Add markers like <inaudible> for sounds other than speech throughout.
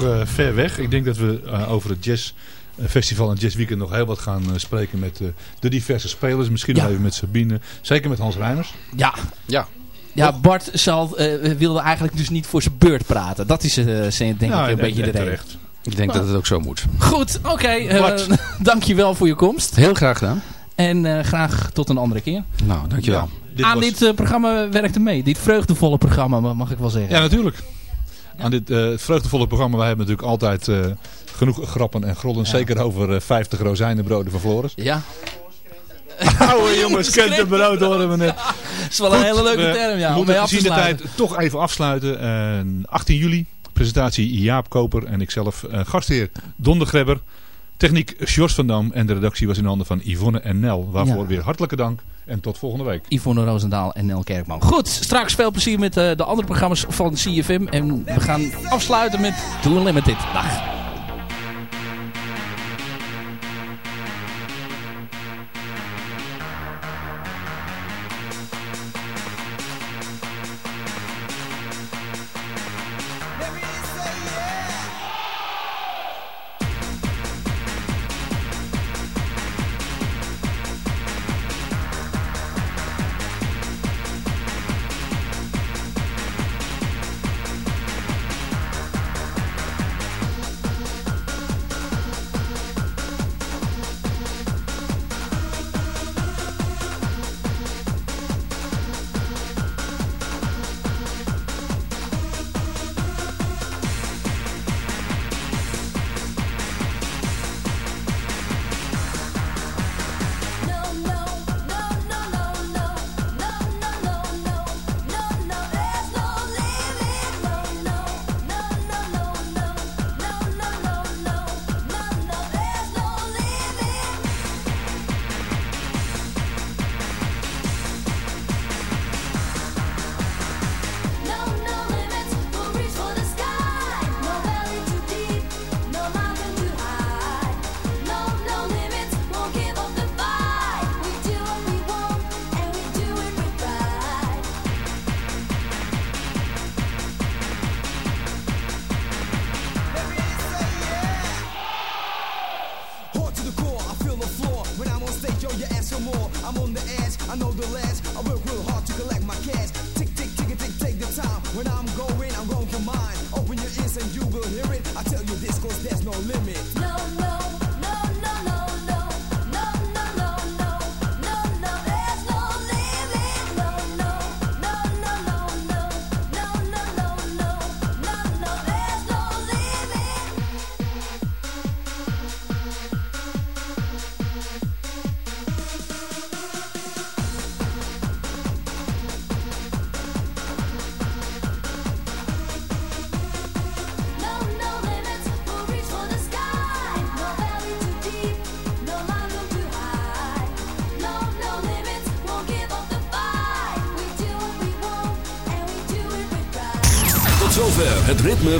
nog ver weg. Ik denk dat we over het jazzfestival en jazzweekend nog heel wat gaan spreken met de diverse spelers. Misschien nog even met Sabine. Zeker met Hans Reiners. Ja. Ja. Ja, Bart zal, wilde eigenlijk dus niet voor zijn beurt praten. Dat is denk ik een beetje de reden. Ik denk dat het ook zo moet. Goed, oké. Okay, uh, <laughs> dankjewel voor je komst. Heel graag gedaan. En uh, graag tot een andere keer. Nou, dankjewel. Ja, dit Aan was... dit uh, programma werkte mee. Dit vreugdevolle programma, mag ik wel zeggen. Ja, natuurlijk. Aan dit uh, vreugdevolle programma, wij hebben natuurlijk altijd genoeg grappen en grollen. Ja. Zeker over 50 rozijnenbroden van Floris. Ja. <laughs> Oude jongens, kent de brood horen we net. Dat is wel een hele leuke term, ja. Af te de tijd toch even afsluiten. 18 juli Presentatie Jaap Koper en ikzelf gastheer Don de Grebber. Techniek Sjors van Dam en de redactie was in handen van Yvonne en Nel. Waarvoor weer hartelijke dank en tot volgende week. Yvonne Roosendaal en Nel Kerkman. Goed, straks veel plezier met uh, de andere programma's van CFM. En we gaan afsluiten met Doe Unlimited. Dag.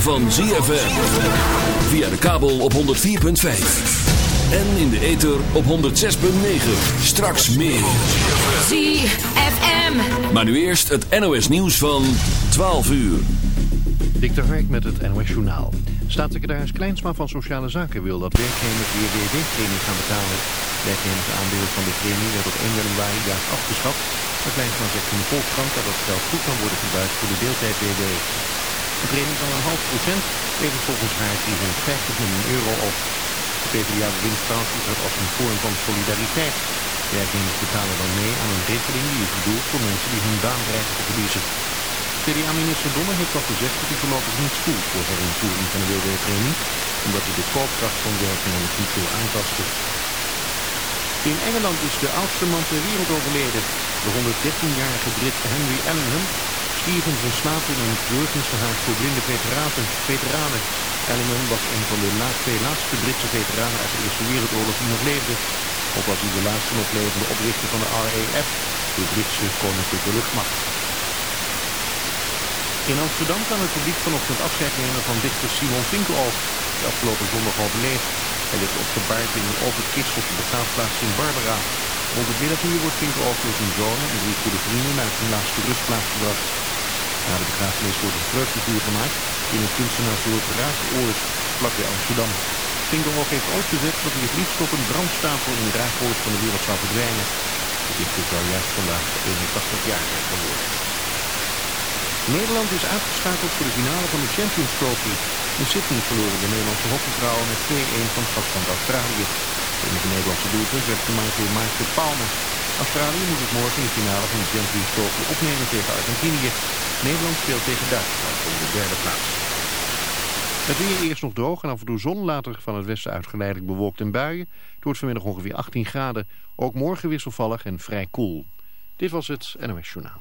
Van ZFM. Via de kabel op 104.5. En in de ether op 106.9. Straks meer. ZFM. Maar nu eerst het NOS nieuws van 12 uur. Dik de Hark met het NOS journaal. Staatssecretaris Kleinsma van Sociale Zaken wil dat werknemers weer WW-premie gaan betalen. Werknemersaandeel van de premie werd op 1 januari juist afgeschaft. Maar Kleinsma zegt in de Volkskrant dat het geld goed kan worden gebruikt voor de deeltijd-WW. Een premie van een half procent levert volgens haar 350 miljoen euro op. De PvdA bewindt trouwens dat als een vorm van solidariteit. Werknemers betalen dan mee aan een regeling die is bedoeld voor mensen die hun baan dreigen te verliezen. PvdA-minister Donner heeft al gezegd dat hij voorlopig niet voelt voor herinvoering van de WW-premie, omdat hij de koopkracht van werknemers niet wil aantasten. In Engeland is de oudste man ter wereld overleden. De 113-jarige Brit Henry Ellingham zijn slaap in een verzorgingsverhaal voor blinde veteranen. veteranen. Ellingham was een van de twee laatste Britse veteranen uit de Eerste Wereldoorlog die nog leefde. Ook was hij de laatste nog levende oprichter van de RAF, de Britse Koninklijke Luchtmacht. In Amsterdam kan het publiek vanochtend afscheid nemen van dichter Simon Vinkelhoff, die afgelopen zondag overleed. Hij ligt opgebaard in een open kist op de begraafplaats in Barbara. Rond het middaguur wordt Vinkelhoff door zijn zonen en drie goede vrienden naar zijn laatste rustplaats gebracht. Na de begrafenis wordt een vreugdevuur gemaakt in het kunstenaarsdorp Raagoord, vlakbij Amsterdam. Tinkeroog heeft uitgezet dat hij het liefst op een brandstapel in Raagoord van de wereld zou verdwijnen. Is dus al juist vandaag 81 jaar geworden. Nederland is uitgeschakeld voor de finale van de Champions Trophy. In Sydney verloren de Nederlandse hockeyvrouwen met 2-1 van gastland Australië. De Nederlandse doelpunt werd gemaakt door Maarten Palmer. Australië moet het morgen in de finale van de Champions Trophy opnemen tegen Argentinië. Nederland speelt tegen Duitsland om de derde plaats. Het weer eerst nog droog en af en toe zon, later van het westen uitgeleidelijk bewolkt en buien. Het wordt vanmiddag ongeveer 18 graden. Ook morgen wisselvallig en vrij koel. Dit was het NOS Journaal.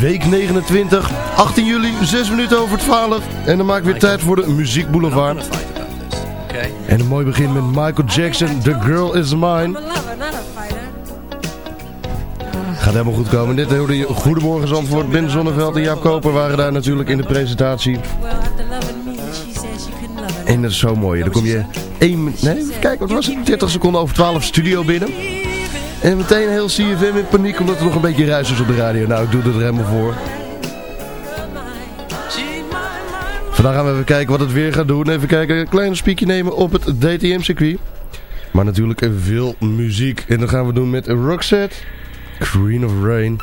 Week 29, 18 juli, 6 minuten over 12. En dan maak ik weer tijd voor de Muziek Boulevard. En een mooi begin met Michael Jackson, The Girl Is Mine. Gaat helemaal goed komen. Dit hoorde je Goedemorgen Zandvoort. Ben Zonneveld en Jaap Koper waren daar natuurlijk in de presentatie. En dat is zo mooi. Dan kom je 1 nee, kijken, wat was het? 30 seconden over 12 studio binnen. En meteen heel CFM in paniek omdat er nog een beetje ruis is op de radio. Nou, ik doe er helemaal voor. Vandaag gaan we even kijken wat het weer gaat doen. Even kijken, een klein spiekje nemen op het DTM-circuit. Maar natuurlijk veel muziek. En dat gaan we doen met Roxette, Queen of Rain.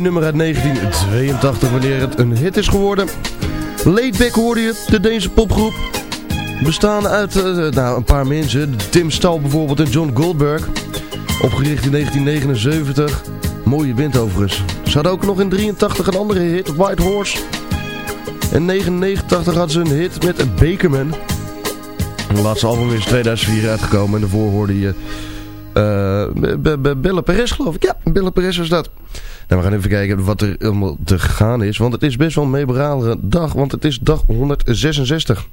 Nummer uit 1982 wanneer het een hit is geworden. Laidback hoorde je, de Deense popgroep. Bestaande uit eh, nou, een paar mensen. Tim Stahl bijvoorbeeld en John Goldberg. Opgericht in 1979. Mooie wind overigens. Ze hadden ook nog in 83 een andere hit, White Horse. In 1989 hadden ze een hit met Bakerman. De laatste album is 2004 uitgekomen en daarvoor hoorde je... Uh, Belle Perez geloof ik. Ja, Belle Perez was dat. Nou, we gaan even kijken wat er allemaal te gaan is. Want het is best wel een memorabele dag. Want het is dag 166.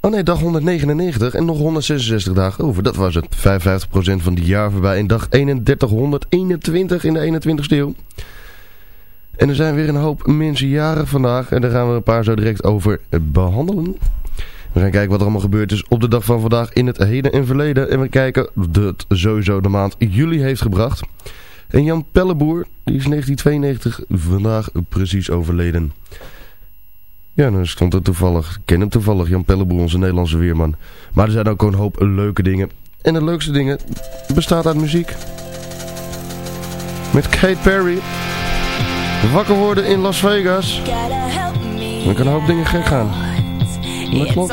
Oh nee, dag 199 en nog 166 dagen over. Dat was het. 55% van die jaar voorbij. En dag 3121 in de 21ste eeuw. En er zijn weer een hoop mensen jaren vandaag. En daar gaan we een paar zo direct over behandelen. We gaan kijken wat er allemaal gebeurd is op de dag van vandaag in het heden en verleden. En we kijken wat sowieso de maand juli heeft gebracht. En Jan Pelleboer, die is 1992 vandaag precies overleden. Ja, dan stond er toevallig, ik ken hem toevallig, Jan Pelleboer, onze Nederlandse weerman. Maar er zijn ook een hoop leuke dingen. En de leukste dingen bestaat uit muziek. Met Kate Perry. Wakker worden in Las Vegas. Dan kan een hoop dingen gek gaan. Dat klopt.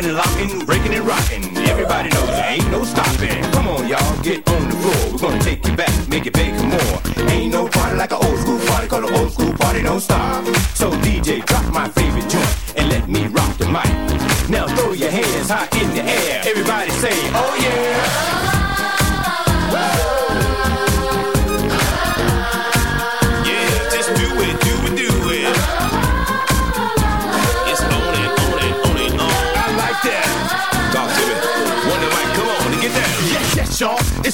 Popping and locking, breaking and rocking. Everybody knows there ain't no stopping. Come on, y'all, get on the floor. We're gonna take you back, make it big and more. Ain't no party like an old school party, call an old school party, don't stop. So DJ, drop my favorite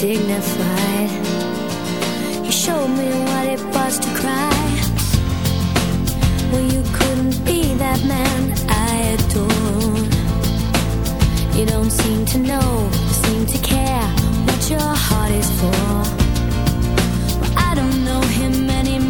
dignified. He showed me what it was to cry. Well, you couldn't be that man I adore. You don't seem to know, seem to care what your heart is for. Well, I don't know him anymore.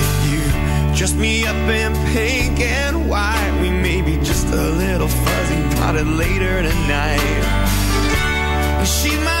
Just me up in pink and white. We may be just a little fuzzy, potted later tonight. She might.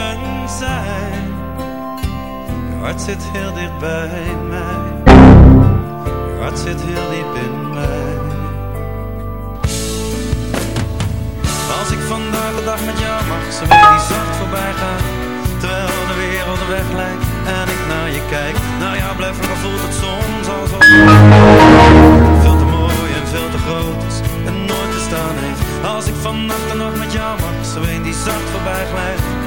je hart zit heel dicht bij mij. Je hart zit heel diep in mij. Als ik vandaag de dag met jou mag, zo weer die zacht voorbij gaat. Terwijl de wereld weg lijkt en ik naar je kijk. Naar jou blijf ik, voelt het soms alsof... Veel te mooi en veel te groot is en nooit te staan heeft. Als ik vannacht de nog met jou mag, zo een die zacht voorbijglijdt.